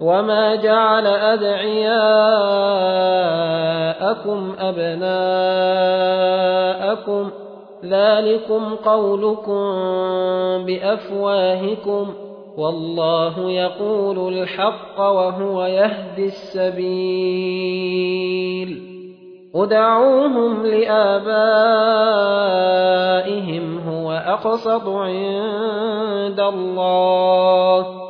وما جعل أدعياءكم أبناءكم ذلكم قولكم بأفواهكم والله يقول الحق وهو يهدي السبيل ادعوهم لآبائهم هو أقسط عند الله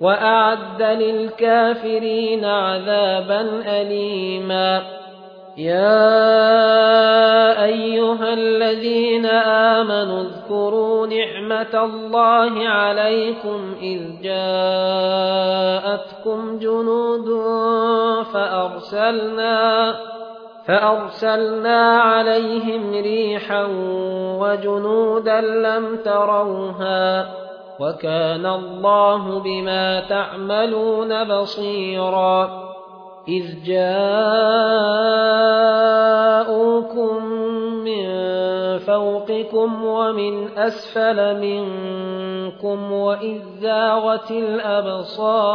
وأعد للكافرين عذابا أليما. يا أيها الذين آمنوا اذكروا نعمة الله عليكم إذ جاءتكم جنود فأرسلنا فأرسلنا عليهم ريحا وجنودا لم تروها وكان الله بما تعملون بصيرا. إذ جاءوكم من فوقكم ومن أسفل منكم وإذ زاغت الأبصار.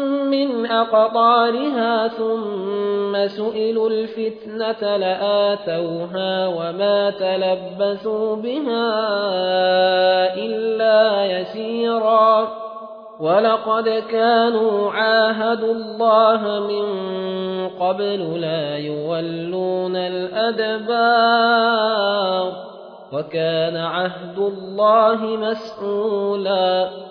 من أقطارها ثم سئلوا الفتنة لآتوها وما تلبثوا بها إلا يسيرا. ولقد كانوا عاهدوا الله من قبل لا يولون الأدبار. وكان عهد الله مسؤولا.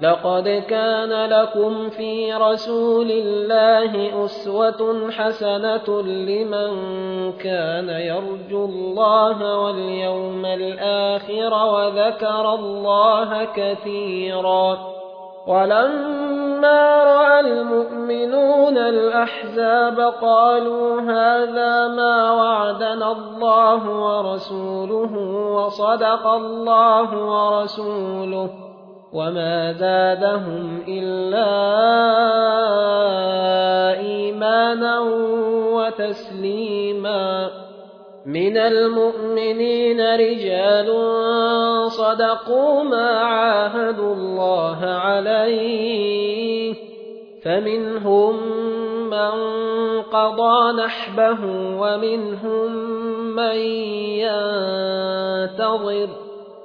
لقد كان لكم في رسول الله أسوة حسنة لمن كان يرجو الله واليوم الآخر وذكر الله كثيرا. ولما رأى المؤمنون الأحزاب قالوا هذا ما وعدنا الله ورسوله وصدق الله ورسوله. وما زادهم إلا إيمانا وتسليما من المؤمنين رجال صدقوا ما عاهدوا الله عليه فمنهم من قضى نحبه ومنهم من ينتظر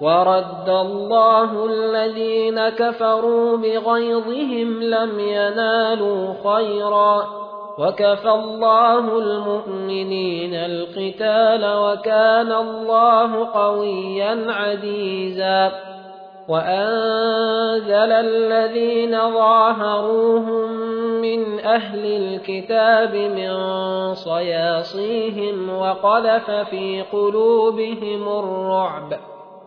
ورد الله الذين كفروا بغيظهم لم ينالوا خيرا وكفى الله المؤمنين القتال وكان الله قويا عزيزا وأنزل الذين ظاهروهم من أهل الكتاب من صياصيهم وقذف في قلوبهم الرعب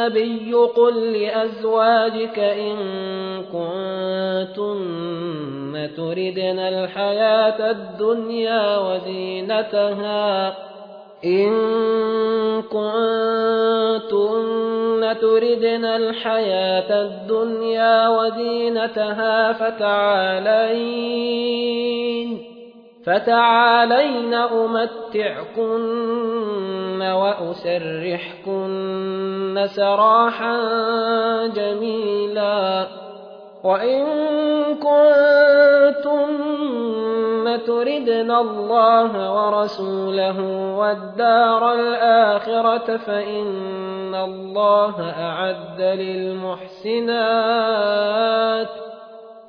النبي قل لأزواجك إن كنتن تردن الحياة الدنيا وزينتها إن كنتن تردن الحياة الدنيا وزينتها فتعالين. فتعالين أمتعكن وأسرحكن سراحا جميلا. وإن كنتن تردن الله ورسوله والدار الآخرة فإن الله أعد للمحسنات.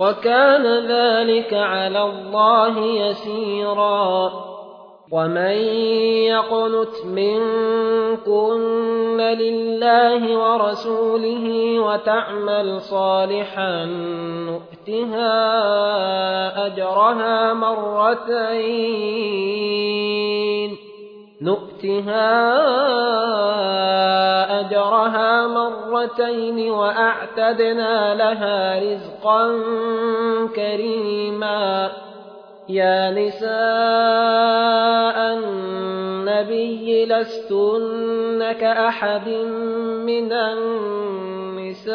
وكان ذلك على الله يسيرا. ومن يقنت منكن لله ورسوله وتعمل صالحا نؤتها أجرها مرتين. نؤتها أجرها مرتين وأعتدنا لها رزقا كريما. يا نساء النبي لستن كأحد من النساء.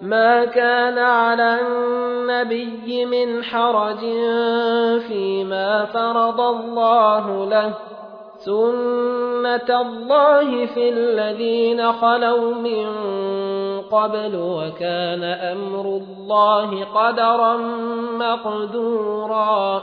ما كان على النبي من حرج فيما فرض الله له سنة الله في الذين خلوا من قبل وكان أمر الله قدرا مقدورا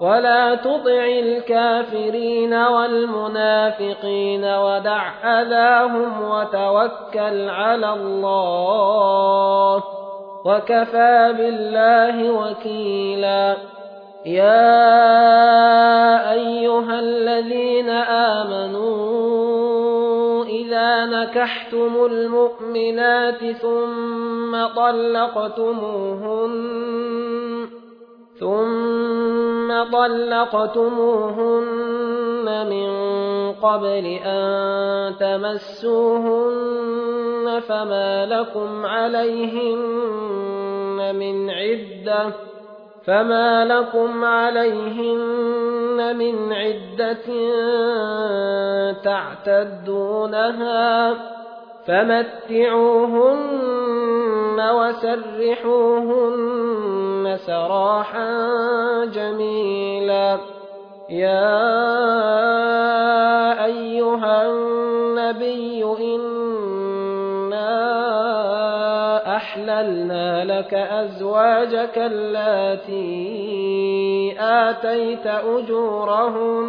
ولا تطع الكافرين والمنافقين ودع اذاهم وتوكل على الله وكفى بالله وكيلا يا أيها الذين آمنوا إذا نكحتم المؤمنات ثم طلقتموهن ثم طلقتموهن من قبل أن تمسوهن فما لكم عليهن من عدة فما لكم عليهن من عدة تعتدونها فمتعوهن وسرحوهن سراحا جميلا يا أيها النبي إنا أحللنا لك أزواجك التي آتيت أجورهن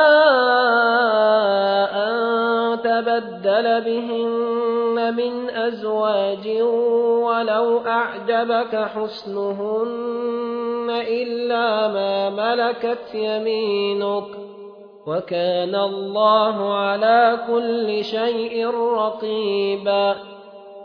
تبدل بهن من أزواج ولو أعجبك حسنهن إلا ما ملكت يمينك وكان الله على كل شيء رقيبا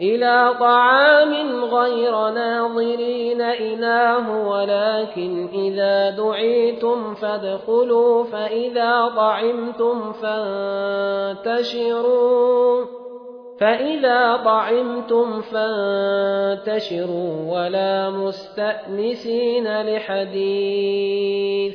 إلى طعام غير ناظرين إناه ولكن إذا دعيتم فادخلوا فإذا طعمتم فانتشروا فإذا طعمتم فانتشروا ولا مستأنسين لحديث.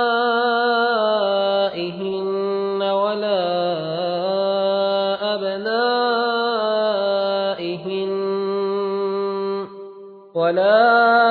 ولا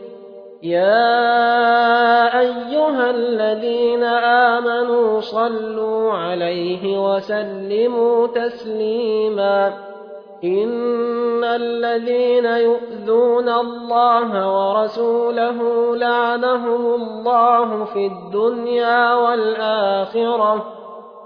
يا أيها الذين آمنوا صلوا عليه وسلموا تسليما إن الذين يؤذون الله ورسوله لعنهم الله في الدنيا والآخرة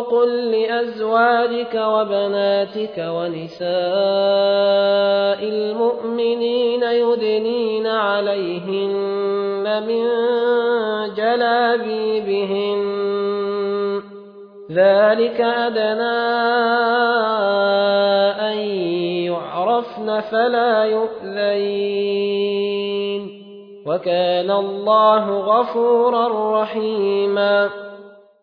قل لأزواجك وبناتك ونساء المؤمنين يدنين عليهن من جلابيبهن ذلك أدنى أن يعرفن فلا يؤذين وكان الله غفورا رحيما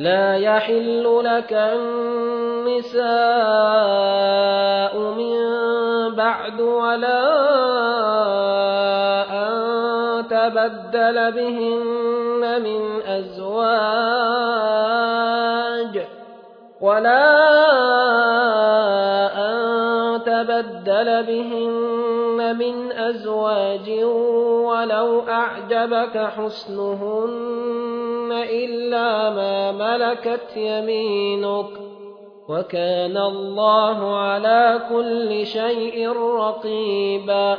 لا يحل لك النساء من بعد ولا أن تبدل بهن من أزواج ولا أن تبدل بهن من أزواج ولو أعجبك حسنهن إلا ما ملكت يمينك وكان الله على كل شيء رقيبا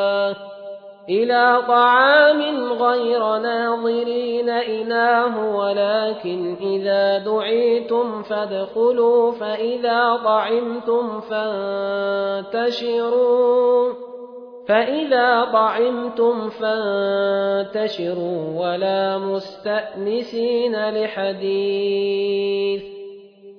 إلى طعام غير ناظرين إناه ولكن إذا دعيتم فادخلوا فإذا طعمتم فانتشروا فإذا طعمتم فانتشروا ولا مستأنسين لحديث.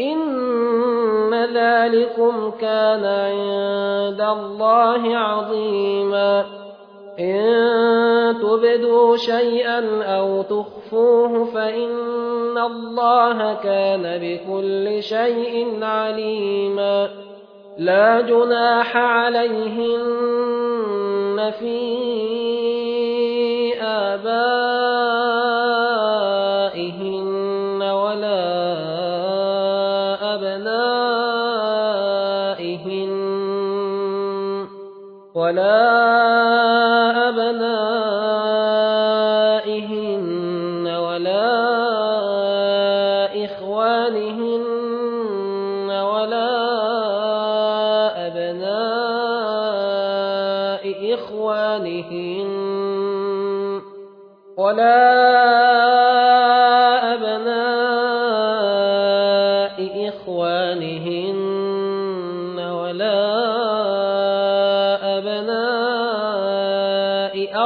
إن ذلكم كان عند الله عظيما إن تبدوا شيئا أو تخفوه فإن الله كان بكل شيء عليما لا جناح عليهن في آبائهن ولا أبنائهن ولا إخوانهن ولا أبناء إخوانهن ولا أبناء إخوانهن ولا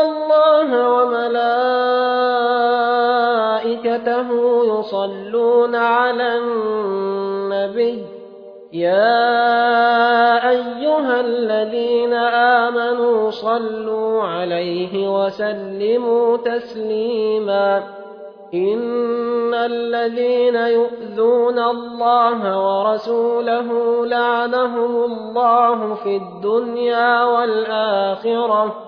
الله وملائكته يصلون على النبي. يا أيها الذين آمنوا صلوا عليه وسلموا تسليما. إن الذين يؤذون الله ورسوله لعنهم الله في الدنيا والآخرة.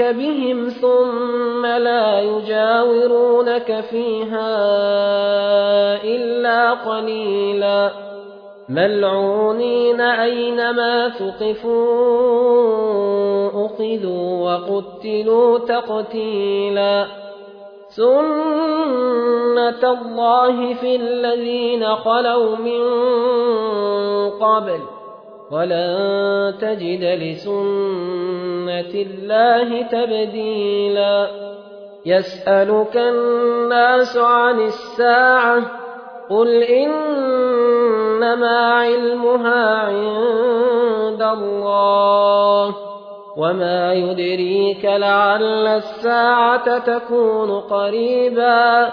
بهم ثم لا يجاورونك فيها إلا قليلا ملعونين أينما ثقفوا أخذوا وقتلوا تقتيلا سنة الله في الذين خلوا من قبل ولن تجد لسنة الله تبديلا. يسألك الناس عن الساعة قل إنما علمها عند الله وما يدريك لعل الساعة تكون قريبا.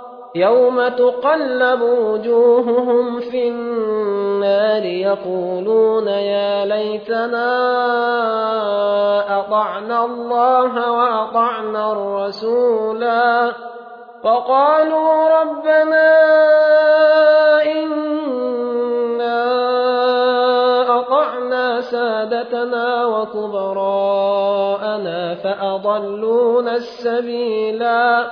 يوم تقلب وجوههم في النار يقولون يا ليتنا اطعنا الله واطعنا الرسولا فقالوا ربنا إنا أطعنا سادتنا وكبراءنا فأضلونا السبيلا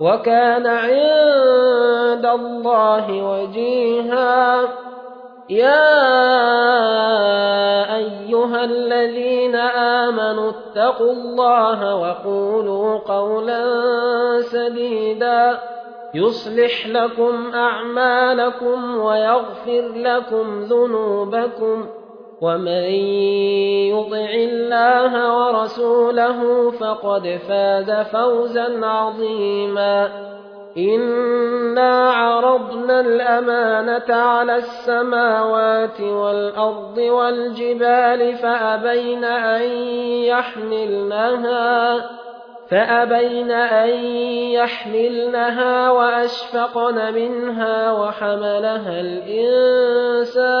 وكان عند الله وجيها. يا أيها الذين آمنوا اتقوا الله وقولوا قولا سديدا. يصلح لكم أعمالكم ويغفر لكم ذنوبكم. ومن يطع الله ورسوله فقد فاز فوزا عظيما إنا عرضنا الأمانة على السماوات والأرض والجبال فأبين أن يحملنها فأبين أن يحملنها وأشفقن منها وحملها الإنسان